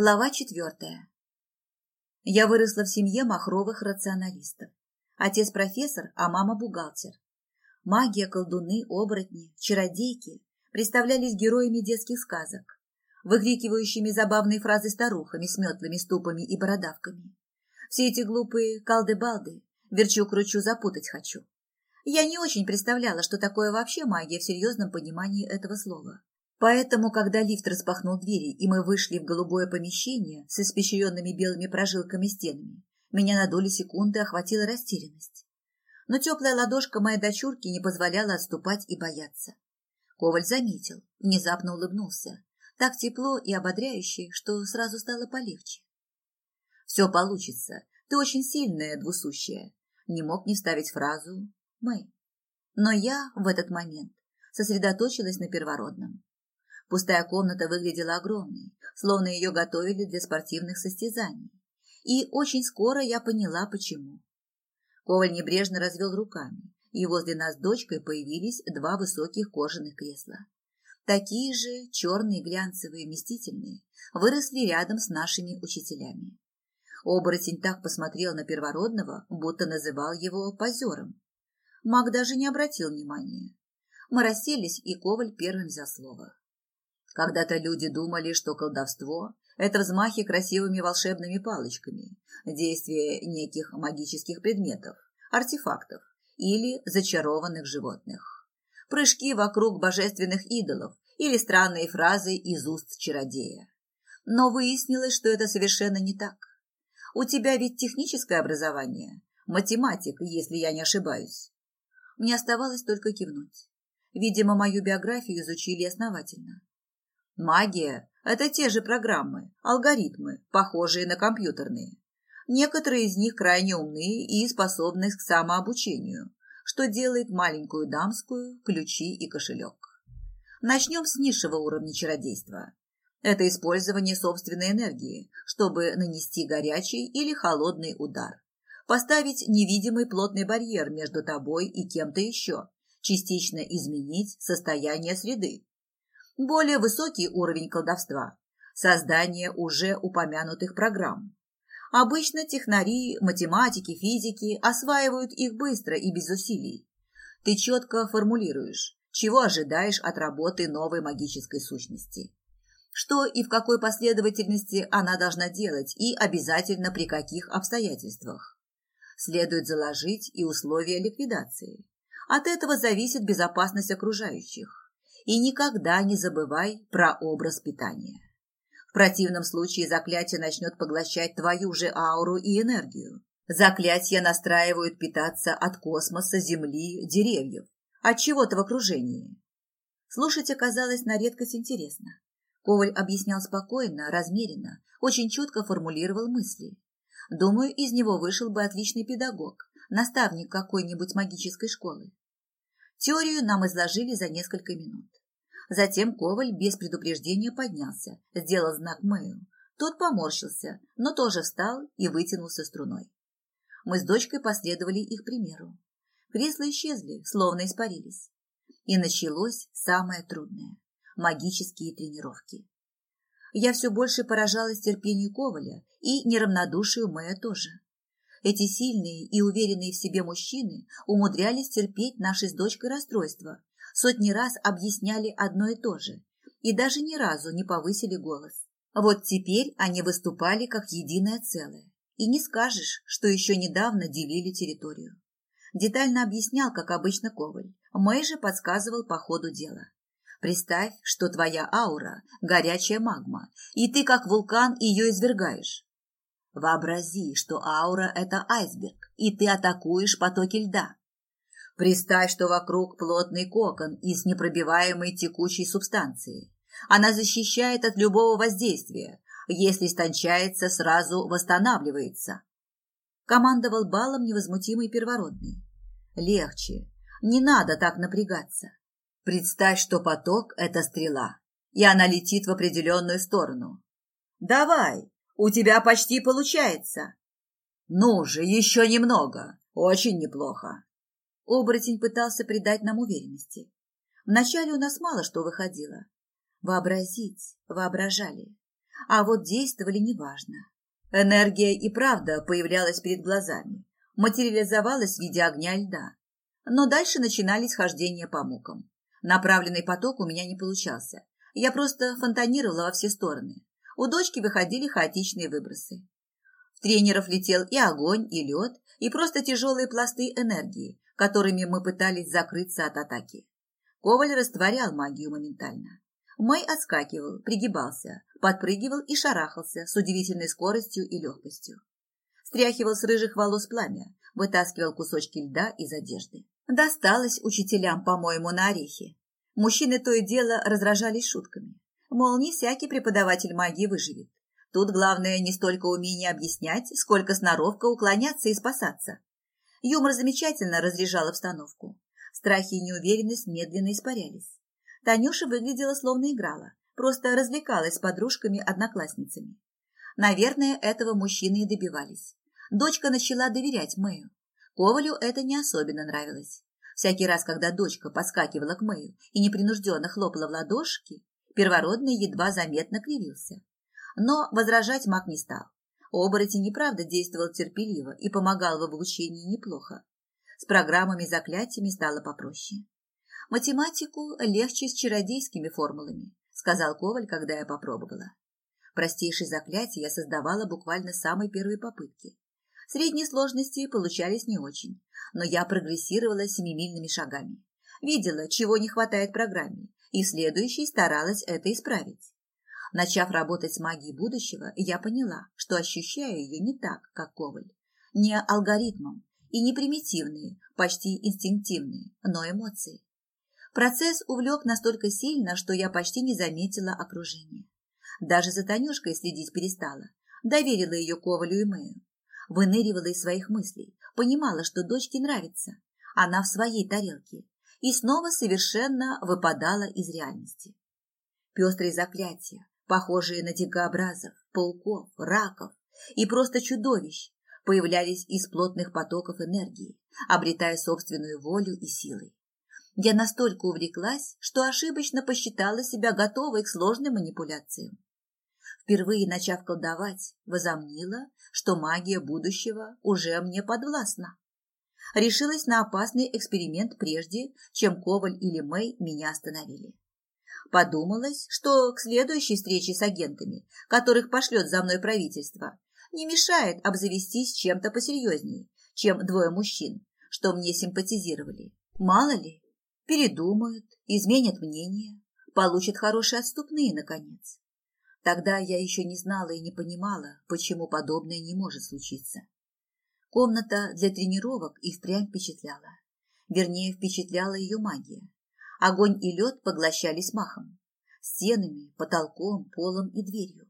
Глава четвертая. Я выросла в семье махровых рационалистов. Отец профессор, а мама бухгалтер. Магия, колдуны, оборотни, чародейки представлялись героями детских сказок, выкрикивающими забавные фразы старухами с метлами, ступами и бородавками. Все эти глупые калды-балды, верчу-кручу, запутать хочу. Я не очень представляла, что такое вообще магия в серьезном понимании этого слова. Поэтому, когда лифт распахнул двери, и мы вышли в голубое помещение с испещренными белыми прожилками стенами, меня на доли секунды охватила растерянность. Но теплая ладошка моей дочурки не позволяла отступать и бояться. Коваль заметил, внезапно улыбнулся. Так тепло и ободряюще, что сразу стало полегче. «Все получится. Ты очень сильная, двусущая». Не мог не вставить фразу «мы». Но я в этот момент сосредоточилась на первородном. Пустая комната выглядела огромной, словно ее готовили для спортивных состязаний. И очень скоро я поняла, почему. Коваль небрежно развел руками, и возле нас с дочкой появились два высоких кожаных кресла. Такие же черные, глянцевые, вместительные, выросли рядом с нашими учителями. Оборотень так посмотрел на первородного, будто называл его позером. Маг даже не обратил внимания. Мы расселись, и Коваль первым взял слово. Когда-то люди думали, что колдовство – это взмахи красивыми волшебными палочками, действие неких магических предметов, артефактов или зачарованных животных, прыжки вокруг божественных идолов или странные фразы из уст чародея. Но выяснилось, что это совершенно не так. У тебя ведь техническое образование, математик, если я не ошибаюсь. Мне оставалось только кивнуть. Видимо, мою биографию изучили основательно. Магия – это те же программы, алгоритмы, похожие на компьютерные. Некоторые из них крайне умные и способны к самообучению, что делает маленькую дамскую ключи и кошелек. Начнем с низшего уровня чародейства. Это использование собственной энергии, чтобы нанести горячий или холодный удар. Поставить невидимый плотный барьер между тобой и кем-то еще, частично изменить состояние среды, более высокий уровень колдовства – создание уже упомянутых программ. Обычно технари, математики, физики осваивают их быстро и без усилий. Ты четко формулируешь, чего ожидаешь от работы новой магической сущности. Что и в какой последовательности она должна делать и обязательно при каких обстоятельствах. Следует заложить и условия ликвидации. От этого зависит безопасность окружающих и никогда не забывай про образ питания. В противном случае заклятие начнет поглощать твою же ауру и энергию. Заклятия настраивают питаться от космоса, земли, деревьев, от чего-то в окружении. Слушать оказалось на редкость интересно. Коваль объяснял спокойно, размеренно, очень четко формулировал мысли. Думаю, из него вышел бы отличный педагог, наставник какой-нибудь магической школы. Теорию нам изложили за несколько минут. Затем Коваль без предупреждения поднялся, сделал знак Мэю. Тот поморщился, но тоже встал и вытянулся струной. Мы с дочкой последовали их примеру. Кресла исчезли, словно испарились. И началось самое трудное – магические тренировки. Я все больше поражалась терпению Коваля и неравнодушию Мэя тоже. Эти сильные и уверенные в себе мужчины умудрялись терпеть наши с дочкой расстройства сотни раз объясняли одно и то же и даже ни разу не повысили голос. Вот теперь они выступали как единое целое. И не скажешь, что еще недавно делили территорию. Детально объяснял, как обычно, Коваль. Мэй же подсказывал по ходу дела. Представь, что твоя аура – горячая магма, и ты, как вулкан, ее извергаешь. Вообрази, что аура – это айсберг, и ты атакуешь потоки льда. Представь, что вокруг плотный кокон из непробиваемой текучей субстанции. Она защищает от любого воздействия. Если истончается, сразу восстанавливается. Командовал балом невозмутимый первородный. Легче. Не надо так напрягаться. Представь, что поток – это стрела, и она летит в определенную сторону. Давай, у тебя почти получается. Ну же, еще немного. Очень неплохо. Оборотень пытался придать нам уверенности. Вначале у нас мало что выходило. Вообразить, воображали. А вот действовали неважно. Энергия и правда появлялась перед глазами, материализовалась в виде огня и льда. Но дальше начинались хождения по мукам. Направленный поток у меня не получался. Я просто фонтанировала во все стороны. У дочки выходили хаотичные выбросы. В тренеров летел и огонь, и лед, и просто тяжелые пласты энергии, которыми мы пытались закрыться от атаки. Коваль растворял магию моментально. Мэй отскакивал, пригибался, подпрыгивал и шарахался с удивительной скоростью и легкостью. Стряхивал с рыжих волос пламя, вытаскивал кусочки льда из одежды. Досталось учителям, по-моему, на орехи. Мужчины то и дело разражались шутками. Мол, не всякий преподаватель магии выживет. Тут главное не столько умение объяснять, сколько сноровка уклоняться и спасаться. Юмор замечательно разряжал обстановку. Страхи и неуверенность медленно испарялись. Танюша выглядела словно играла, просто развлекалась с подружками-одноклассницами. Наверное, этого мужчины и добивались. Дочка начала доверять Мэю. Ковалю это не особенно нравилось. Всякий раз, когда дочка подскакивала к Мэю и непринужденно хлопала в ладошки, первородный едва заметно кривился. Но возражать маг не стал. Оборотень неправда действовал терпеливо и помогал в обучении неплохо. С программами заклятиями стало попроще. Математику легче с чародейскими формулами, сказал Коваль, когда я попробовала. Простейшие заклятия я создавала буквально с самой первой попытки. Средней сложности получались не очень, но я прогрессировала семимильными шагами. Видела, чего не хватает программе, и следующей старалась это исправить. Начав работать с магией будущего, я поняла, что ощущаю ее не так, как Коваль. Не алгоритмом и не примитивные, почти инстинктивные, но эмоции. Процесс увлек настолько сильно, что я почти не заметила окружения. Даже за Танюшкой следить перестала. Доверила ее Ковалю и Мэю выныривала из своих мыслей, понимала, что дочке нравится, она в своей тарелке, и снова совершенно выпадала из реальности. Пестрые заклятия, похожие на дикообразов, пауков, раков и просто чудовищ, появлялись из плотных потоков энергии, обретая собственную волю и силы. Я настолько увлеклась, что ошибочно посчитала себя готовой к сложным манипуляциям. Впервые начав колдовать, возомнила, что магия будущего уже мне подвластна. Решилась на опасный эксперимент прежде, чем Коваль или Мэй меня остановили. Подумалось, что к следующей встрече с агентами, которых пошлет за мной правительство, не мешает обзавестись чем-то посерьезнее, чем двое мужчин, что мне симпатизировали. Мало ли, передумают, изменят мнение, получат хорошие отступные, наконец. Тогда я еще не знала и не понимала, почему подобное не может случиться. Комната для тренировок и впрямь впечатляла. Вернее, впечатляла ее магия. Огонь и лед поглощались махом. Стенами, потолком, полом и дверью.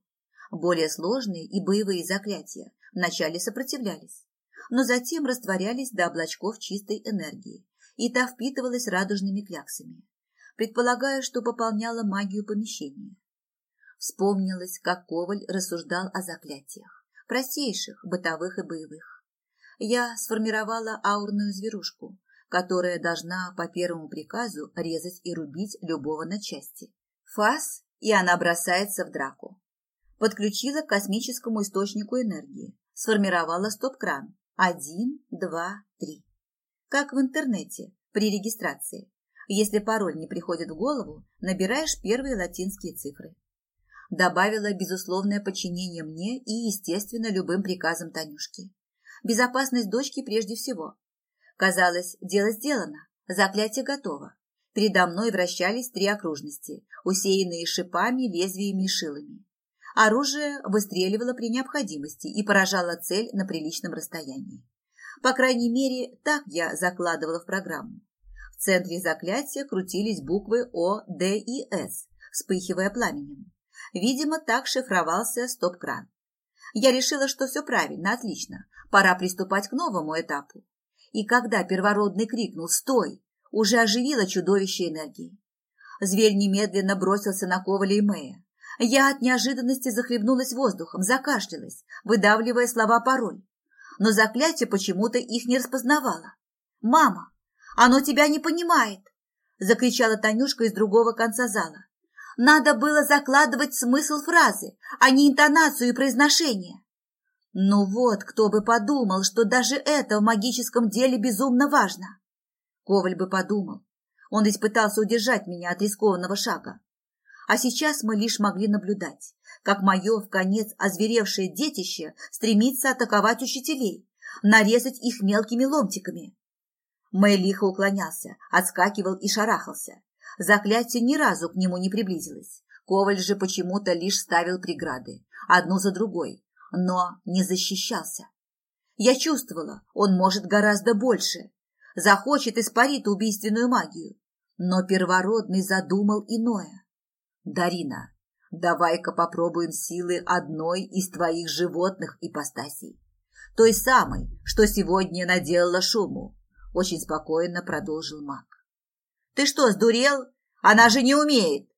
Более сложные и боевые заклятия вначале сопротивлялись, но затем растворялись до облачков чистой энергии, и та впитывалась радужными кляксами. Предполагаю, что пополняла магию помещения. Вспомнилось, как Коваль рассуждал о заклятиях, простейших, бытовых и боевых. Я сформировала аурную зверушку, которая должна по первому приказу резать и рубить любого на части. Фас, и она бросается в драку. Подключила к космическому источнику энергии, сформировала стоп-кран. Один, два, три. Как в интернете, при регистрации. Если пароль не приходит в голову, набираешь первые латинские цифры добавила безусловное подчинение мне и, естественно, любым приказам Танюшки. Безопасность дочки прежде всего. Казалось, дело сделано, заклятие готово. Передо мной вращались три окружности, усеянные шипами, лезвиями и шилами. Оружие выстреливало при необходимости и поражало цель на приличном расстоянии. По крайней мере, так я закладывала в программу. В центре заклятия крутились буквы О, Д и С, вспыхивая пламенем. Видимо, так шифровался стоп-кран. Я решила, что все правильно, отлично. Пора приступать к новому этапу. И когда первородный крикнул «Стой!», уже оживило чудовище энергии. Зверь немедленно бросился на Коваля и Мэя. Я от неожиданности захлебнулась воздухом, закашлялась, выдавливая слова пароль. Но заклятие почему-то их не распознавало. «Мама, оно тебя не понимает!» – закричала Танюшка из другого конца зала. Надо было закладывать смысл фразы, а не интонацию и произношение. Ну вот, кто бы подумал, что даже это в магическом деле безумно важно. Коваль бы подумал. Он ведь пытался удержать меня от рискованного шага. А сейчас мы лишь могли наблюдать, как мое в конец озверевшее детище стремится атаковать учителей, нарезать их мелкими ломтиками. Мэй лихо уклонялся, отскакивал и шарахался. Заклятие ни разу к нему не приблизилось. Коваль же почему-то лишь ставил преграды, одну за другой, но не защищался. Я чувствовала, он может гораздо больше. Захочет испарить убийственную магию. Но первородный задумал иное. Дарина, давай-ка попробуем силы одной из твоих животных ипостасей. Той самой, что сегодня наделала шуму. Очень спокойно продолжил маг. Ты что, сдурел? Она же не умеет.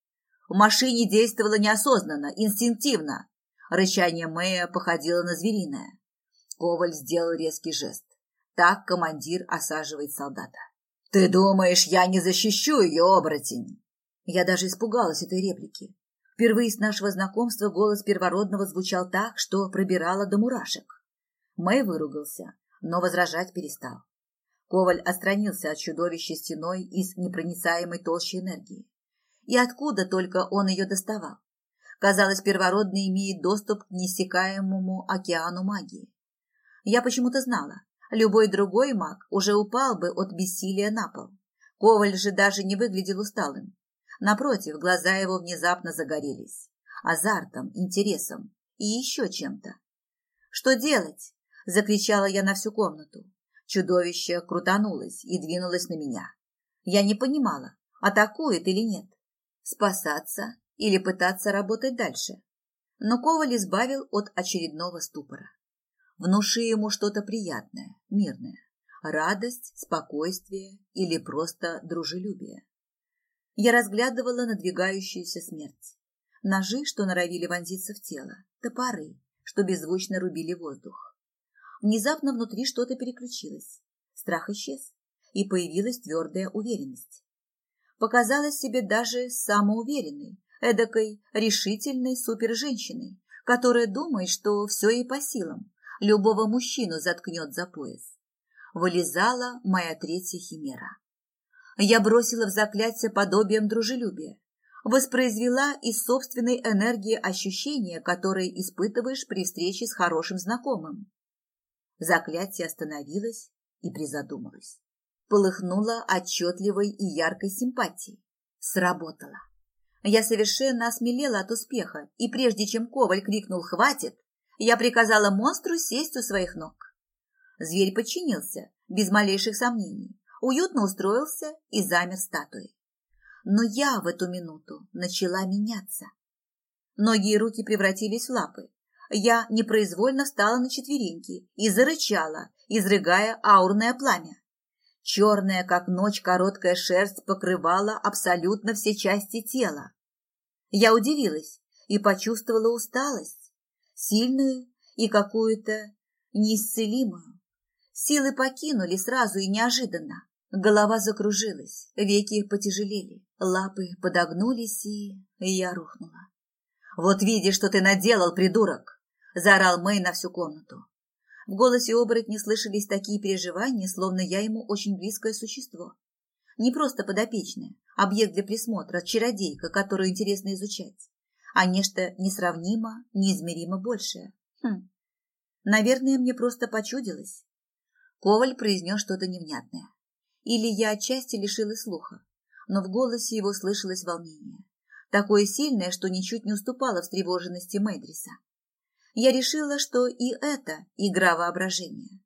В машине действовала неосознанно, инстинктивно. Рычание Мэя походило на звериное. Коваль сделал резкий жест. Так командир осаживает солдата. «Ты думаешь, я не защищу ее, оборотень?» Я даже испугалась этой реплики. Впервые с нашего знакомства голос первородного звучал так, что пробирало до мурашек. Мэй выругался, но возражать перестал. Коваль отстранился от чудовища стеной из непроницаемой толщи энергии. И откуда только он ее доставал? Казалось, первородный имеет доступ к неиссякаемому океану магии. Я почему-то знала, любой другой маг уже упал бы от бессилия на пол. Коваль же даже не выглядел усталым. Напротив, глаза его внезапно загорелись. Азартом, интересом и еще чем-то. «Что делать?» – закричала я на всю комнату. Чудовище крутанулось и двинулось на меня. Я не понимала, атакует или нет. Спасаться или пытаться работать дальше. Но Коваль избавил от очередного ступора. Внуши ему что-то приятное, мирное. Радость, спокойствие или просто дружелюбие. Я разглядывала надвигающуюся смерть. Ножи, что норовили вонзиться в тело, топоры, что беззвучно рубили воздух. Внезапно внутри что-то переключилось. Страх исчез, и появилась твердая уверенность. Показалась себе даже самоуверенной, эдакой решительной суперженщиной, которая думает, что все ей по силам, любого мужчину заткнет за пояс. Вылезала моя третья химера. Я бросила в заклятие подобием дружелюбия, воспроизвела из собственной энергии ощущения, которые испытываешь при встрече с хорошим знакомым. Заклятие остановилось и призадумалось. Полыхнуло отчетливой и яркой симпатией. Сработало. Я совершенно осмелела от успеха, и прежде чем Коваль крикнул «Хватит!», я приказала монстру сесть у своих ног. Зверь подчинился, без малейших сомнений, уютно устроился и замер статуей. Но я в эту минуту начала меняться. Ноги и руки превратились в лапы. Я непроизвольно встала на четвереньки и зарычала, изрыгая аурное пламя. Черная, как ночь, короткая шерсть покрывала абсолютно все части тела. Я удивилась и почувствовала усталость сильную и какую-то неисцелимую. Силы покинули сразу и неожиданно. Голова закружилась, веки потяжелели, лапы подогнулись, и я рухнула. «Вот видишь, что ты наделал, придурок!» – заорал Мэй на всю комнату. В голосе оборотня слышались такие переживания, словно я ему очень близкое существо. Не просто подопечное, объект для присмотра, чародейка, которую интересно изучать а нечто несравнимо, неизмеримо большее. Хм. Наверное, мне просто почудилось. Коваль произнес что-то невнятное. Или я отчасти лишилась слуха, но в голосе его слышалось волнение. Такое сильное, что ничуть не уступало встревоженности Мэдриса. Я решила, что и это игра воображения.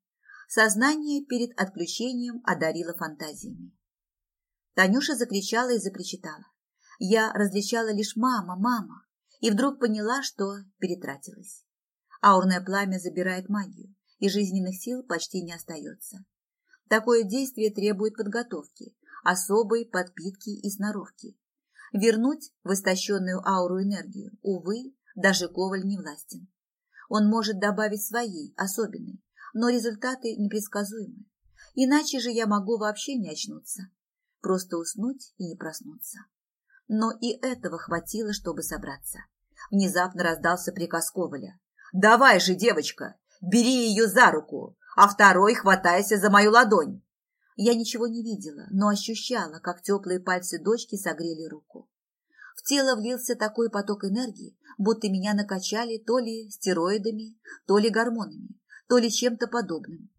Сознание перед отключением одарило фантазиями. Танюша закричала и запричитала. Я различала лишь «мама, мама» и вдруг поняла, что перетратилась. Аурное пламя забирает магию, и жизненных сил почти не остается. Такое действие требует подготовки, особой подпитки и сноровки. Вернуть в истощенную ауру энергию, увы, даже Коваль не властен. Он может добавить своей, особенной, но результаты непредсказуемы. Иначе же я могу вообще не очнуться. Просто уснуть и не проснуться. Но и этого хватило, чтобы собраться. Внезапно раздался приказ Коваля. «Давай же, девочка, бери ее за руку, а второй хватайся за мою ладонь!» Я ничего не видела, но ощущала, как теплые пальцы дочки согрели руку. В тело влился такой поток энергии, будто меня накачали то ли стероидами, то ли гормонами, то ли чем-то подобным.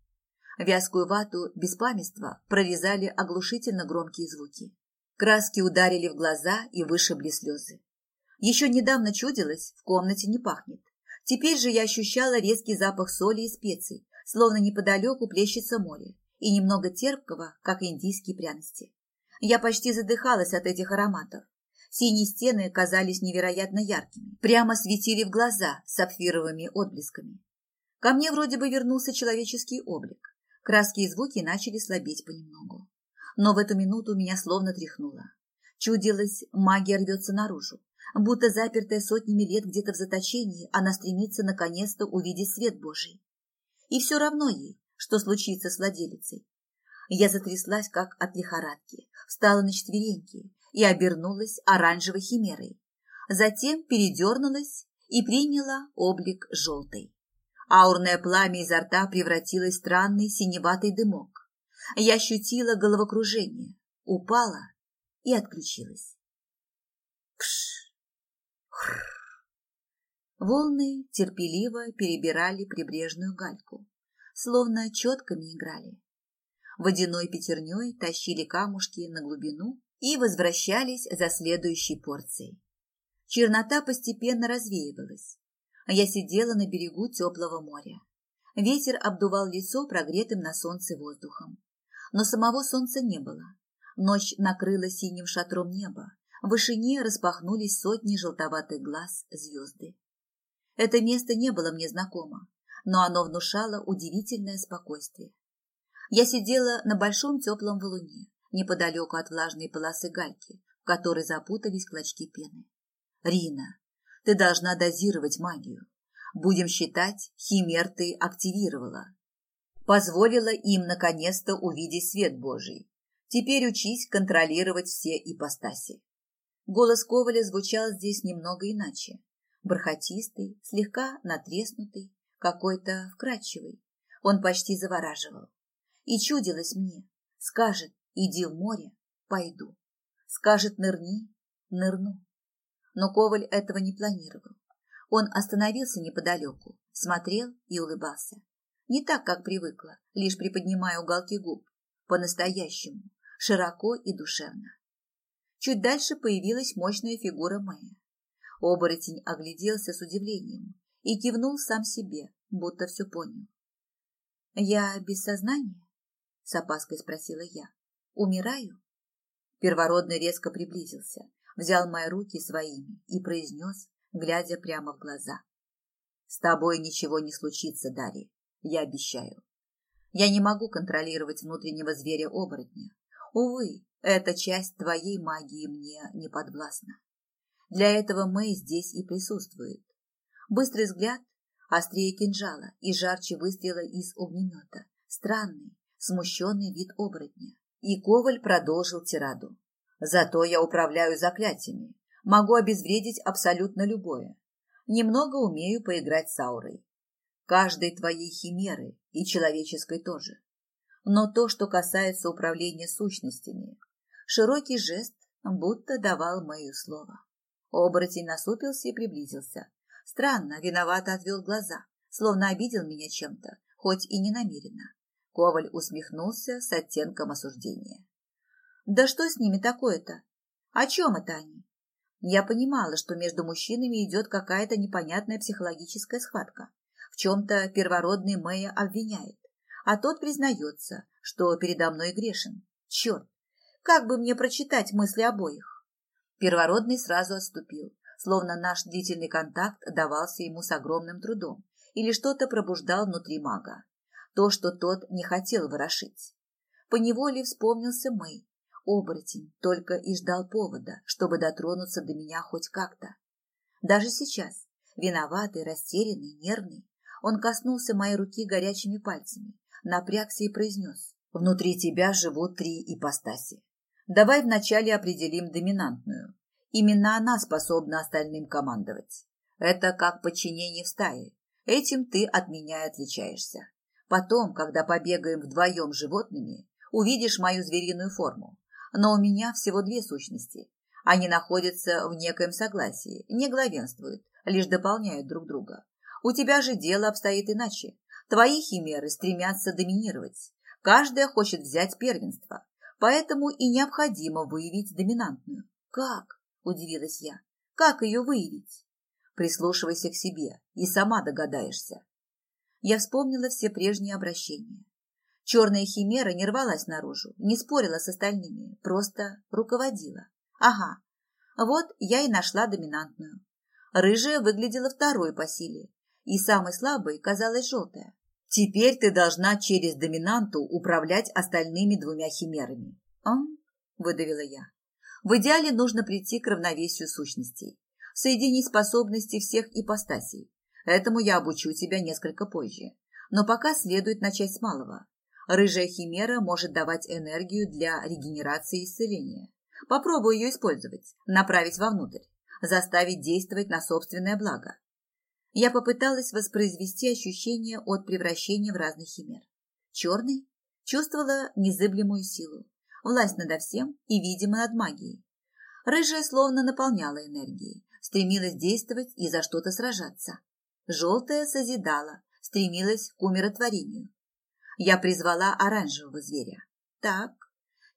Вязкую вату беспамятства прорезали оглушительно громкие звуки. Краски ударили в глаза и вышибли слезы. Еще недавно чудилось, в комнате не пахнет. Теперь же я ощущала резкий запах соли и специй, словно неподалеку плещется море, и немного терпкого, как индийские пряности. Я почти задыхалась от этих ароматов. Синие стены казались невероятно яркими, прямо светили в глаза сапфировыми отблесками. Ко мне вроде бы вернулся человеческий облик. Краски и звуки начали слабеть понемногу. Но в эту минуту меня словно тряхнуло. Чудилось, магия рвется наружу. Будто запертая сотнями лет где-то в заточении, она стремится наконец-то увидеть свет Божий. И все равно ей, что случится с владелицей. Я затряслась, как от лихорадки, встала на четвереньки и обернулась оранжевой химерой. Затем передернулась и приняла облик желтой. Аурное пламя изо рта превратилось в странный синеватый дымок. Я ощутила головокружение, упала и отключилась. Кш! Хр! Волны терпеливо перебирали прибрежную гальку, словно четками играли. Водяной пятерней тащили камушки на глубину и возвращались за следующей порцией. Чернота постепенно развеивалась, а я сидела на берегу теплого моря. Ветер обдувал лицо прогретым на солнце воздухом. Но самого солнца не было. Ночь накрыла синим шатром неба. В вышине распахнулись сотни желтоватых глаз звезды. Это место не было мне знакомо, но оно внушало удивительное спокойствие. Я сидела на большом теплом валуне, неподалеку от влажной полосы гальки, в которой запутались клочки пены. «Рина, ты должна дозировать магию. Будем считать, химер ты активировала. Позволила им наконец-то увидеть свет Божий. Теперь учись контролировать все ипостаси. Голос Коваля звучал здесь немного иначе. Бархатистый, слегка натреснутый, какой-то вкрадчивый. Он почти завораживал. И чудилось мне. Скажет, иди в море, пойду. Скажет, нырни, нырну. Но Коваль этого не планировал. Он остановился неподалеку, смотрел и улыбался. Не так, как привыкла, лишь приподнимая уголки губ. По-настоящему, широко и душевно. Чуть дальше появилась мощная фигура Мэя. Оборотень огляделся с удивлением и кивнул сам себе, будто все понял. «Я без сознания?» – с опаской спросила я. «Умираю?» Первородный резко приблизился, взял мои руки своими и произнес, глядя прямо в глаза. «С тобой ничего не случится, Дарья, я обещаю. Я не могу контролировать внутреннего зверя-оборотня. Увы, эта часть твоей магии мне не подвластна. Для этого Мэй здесь и присутствует. Быстрый взгляд, острее кинжала и жарче выстрела из огнемета. Странный, смущенный вид оборотня. И Коваль продолжил тираду. Зато я управляю заклятиями, могу обезвредить абсолютно любое. Немного умею поиграть с аурой. Каждой твоей химеры и человеческой тоже. Но то, что касается управления сущностями, широкий жест будто давал мое слово. Оборотень насупился и приблизился. Странно, виновато отвел глаза, словно обидел меня чем-то, хоть и не намеренно. Коваль усмехнулся с оттенком осуждения. Да что с ними такое-то? О чем это они? Я понимала, что между мужчинами идет какая-то непонятная психологическая схватка. В чем-то первородный Мэя обвиняет, а тот признается, что передо мной грешен. Черт, как бы мне прочитать мысли обоих? Первородный сразу отступил, словно наш длительный контакт давался ему с огромным трудом или что-то пробуждал внутри мага. То, что тот не хотел ворошить. Поневоле вспомнился Мэй, Оборотень только и ждал повода, чтобы дотронуться до меня хоть как-то. Даже сейчас, виноватый, растерянный, нервный, он коснулся моей руки горячими пальцами, напрягся и произнес. «Внутри тебя живут три ипостаси. Давай вначале определим доминантную Именно она способна остальным командовать. Это как подчинение в стае. Этим ты от меня отличаешься. Потом, когда побегаем вдвоем с животными, увидишь мою звериную форму. Но у меня всего две сущности. Они находятся в некоем согласии, не главенствуют, лишь дополняют друг друга. У тебя же дело обстоит иначе. Твои химеры стремятся доминировать. Каждая хочет взять первенство. Поэтому и необходимо выявить доминантную. Как? Удивилась я. Как ее выявить? Прислушивайся к себе и сама догадаешься. Я вспомнила все прежние обращения. Черная химера не рвалась наружу, не спорила с остальными, просто руководила. Ага, вот я и нашла доминантную. Рыжая выглядела второй по силе, и самой слабой казалась желтая. Теперь ты должна через доминанту управлять остальными двумя химерами. А? выдавила я. В идеале нужно прийти к равновесию сущностей, соединить способности всех ипостасей. Этому я обучу тебя несколько позже. Но пока следует начать с малого. Рыжая химера может давать энергию для регенерации и исцеления. Попробуй ее использовать, направить вовнутрь, заставить действовать на собственное благо. Я попыталась воспроизвести ощущение от превращения в разных химер. Черный чувствовала незыблемую силу, власть над всем и, видимо, над магией. Рыжая словно наполняла энергией, стремилась действовать и за что-то сражаться. Желтая созидала, стремилась к умиротворению. Я призвала оранжевого зверя. Так,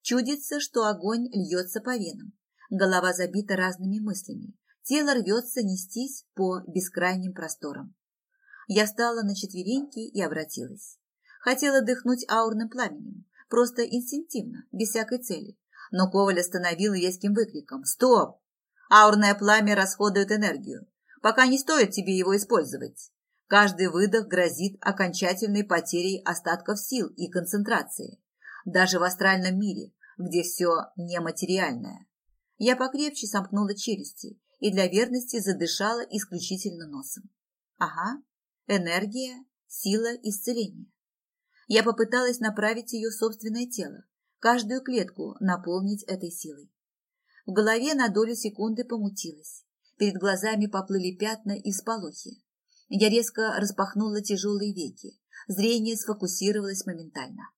чудится, что огонь льется по венам. Голова забита разными мыслями. Тело рвется нестись по бескрайним просторам. Я встала на четвереньки и обратилась. Хотела дыхнуть аурным пламенем, просто инстинктивно, без всякой цели. Но Коваль остановил резким выкриком «Стоп! Аурное пламя расходует энергию. Пока не стоит тебе его использовать. Каждый выдох грозит окончательной потерей остатков сил и концентрации. Даже в астральном мире, где все нематериальное. Я покрепче сомкнула челюсти и для верности задышала исключительно носом. Ага, энергия, сила, исцеление. Я попыталась направить ее в собственное тело, каждую клетку наполнить этой силой. В голове на долю секунды помутилась. Перед глазами поплыли пятна и всполохи. Я резко распахнула тяжелые веки. Зрение сфокусировалось моментально.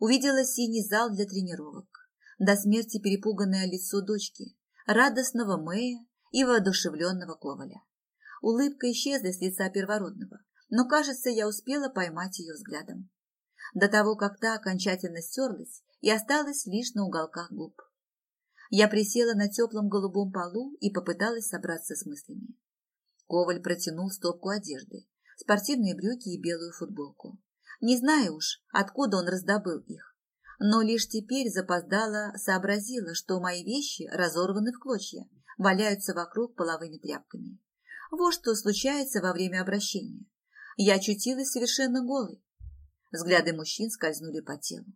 Увидела синий зал для тренировок. До смерти перепуганное лицо дочки, радостного Мэя и воодушевленного Коваля. Улыбка исчезла с лица первородного, но, кажется, я успела поймать ее взглядом. До того, как та окончательно стерлась и осталась лишь на уголках губ. Я присела на теплом голубом полу и попыталась собраться с мыслями. Коваль протянул стопку одежды, спортивные брюки и белую футболку. Не знаю уж, откуда он раздобыл их, но лишь теперь запоздала сообразила, что мои вещи разорваны в клочья, валяются вокруг половыми тряпками. Вот что случается во время обращения. Я очутилась совершенно голой. Взгляды мужчин скользнули по телу.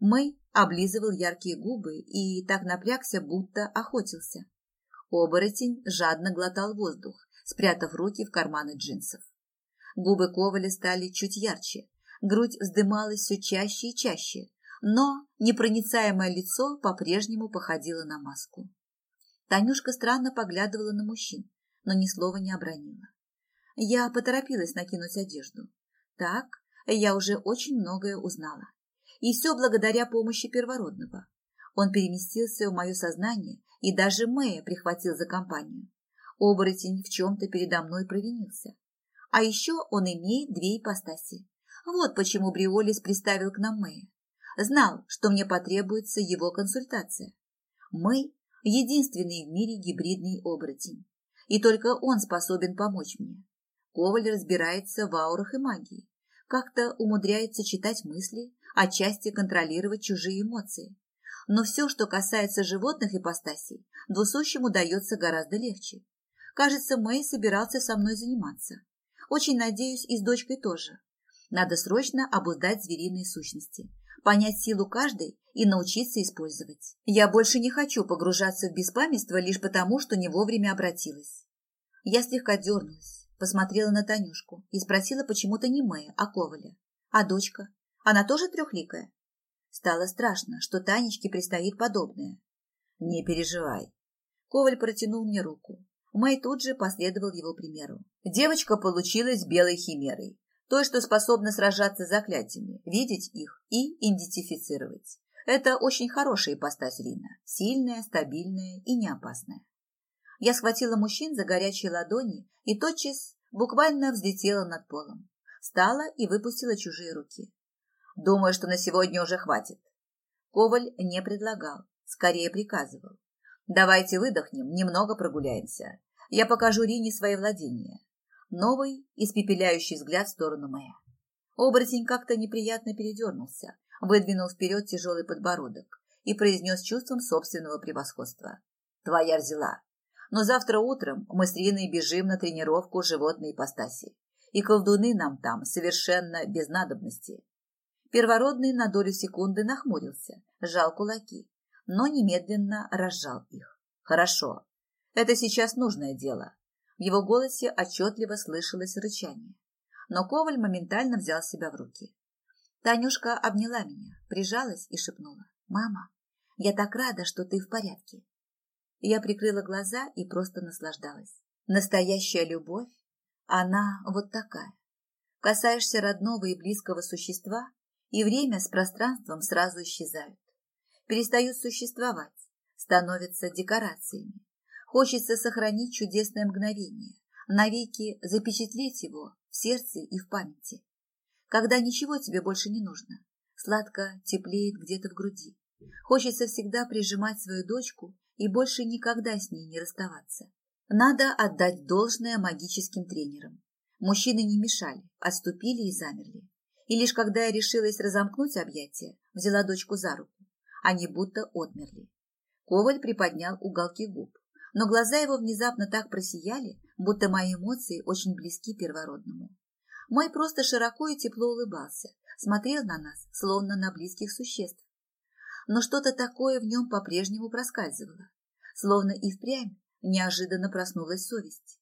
Мэй облизывал яркие губы и так напрягся, будто охотился. Оборотень жадно глотал воздух, спрятав руки в карманы джинсов. Губы Коваля стали чуть ярче, грудь вздымалась все чаще и чаще, но непроницаемое лицо по-прежнему походило на маску. Танюшка странно поглядывала на мужчин, но ни слова не обронила. Я поторопилась накинуть одежду. Так, я уже очень многое узнала. И все благодаря помощи первородного. Он переместился в мое сознание и даже Мэя прихватил за компанию. Оборотень в чем-то передо мной провинился. А еще он имеет две ипостаси. Вот почему Бриолис приставил к нам Мэя. Знал, что мне потребуется его консультация. Мэй – единственный в мире гибридный оборотень. И только он способен помочь мне. Коваль разбирается в аурах и магии. Как-то умудряется читать мысли, отчасти контролировать чужие эмоции. Но все, что касается животных ипостасей, двусущему дается гораздо легче. Кажется, Мэй собирался со мной заниматься. Очень надеюсь, и с дочкой тоже. Надо срочно обуздать звериные сущности, понять силу каждой и научиться использовать. Я больше не хочу погружаться в беспамятство лишь потому, что не вовремя обратилась. Я слегка дернулась, посмотрела на Танюшку и спросила почему-то не Мэя, а Коваля. А дочка? Она тоже трехликая? Стало страшно, что Танечке предстоит подобное. Не переживай. Коваль протянул мне руку. Мэй тут же последовал его примеру. Девочка получилась белой химерой, той, что способна сражаться с заклятиями, видеть их и идентифицировать. Это очень хорошая ипостась Рина, сильная, стабильная и неопасная. Я схватила мужчин за горячие ладони и тотчас буквально взлетела над полом. Встала и выпустила чужие руки. Думаю, что на сегодня уже хватит. Коваль не предлагал, скорее приказывал. Давайте выдохнем, немного прогуляемся. Я покажу Рине свои владения. Новый, испепеляющий взгляд в сторону моя. Оборотень как-то неприятно передернулся, выдвинул вперед тяжелый подбородок и произнес чувством собственного превосходства. «Твоя взяла. Но завтра утром мы с Риной бежим на тренировку животной ипостаси, и колдуны нам там совершенно без надобности. Первородный на долю секунды нахмурился, сжал кулаки, но немедленно разжал их. Хорошо. Это сейчас нужное дело. В его голосе отчетливо слышалось рычание. Но Коваль моментально взял себя в руки. Танюшка обняла меня, прижалась и шепнула. «Мама, я так рада, что ты в порядке». Я прикрыла глаза и просто наслаждалась. Настоящая любовь, она вот такая. Касаешься родного и близкого существа, и время с пространством сразу исчезают. Перестают существовать, становятся декорациями. Хочется сохранить чудесное мгновение, навеки запечатлеть его в сердце и в памяти. Когда ничего тебе больше не нужно, сладко теплеет где-то в груди. Хочется всегда прижимать свою дочку и больше никогда с ней не расставаться. Надо отдать должное магическим тренерам. Мужчины не мешали, отступили и замерли. И лишь когда я решилась разомкнуть объятия, взяла дочку за руку. Они будто отмерли. Коваль приподнял уголки губ, но глаза его внезапно так просияли, будто мои эмоции очень близки первородному. Мой просто широко и тепло улыбался, смотрел на нас, словно на близких существ. Но что-то такое в нем по-прежнему проскальзывало, словно и впрямь неожиданно проснулась совесть.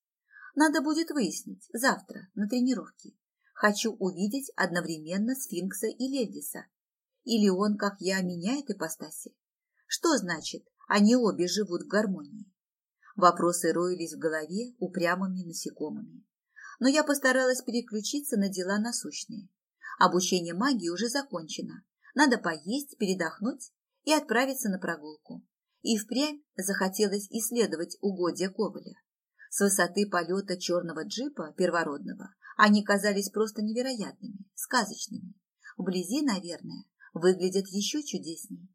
Надо будет выяснить завтра на тренировке, Хочу увидеть одновременно сфинкса и Левиса. Или он, как я, меняет ипостаси? Что значит, они обе живут в гармонии? Вопросы роились в голове упрямыми насекомыми. Но я постаралась переключиться на дела насущные. Обучение магии уже закончено. Надо поесть, передохнуть и отправиться на прогулку. И впрямь захотелось исследовать угодья Коваля. С высоты полета черного джипа первородного они казались просто невероятными, сказочными. Вблизи, наверное, выглядят еще чудеснее.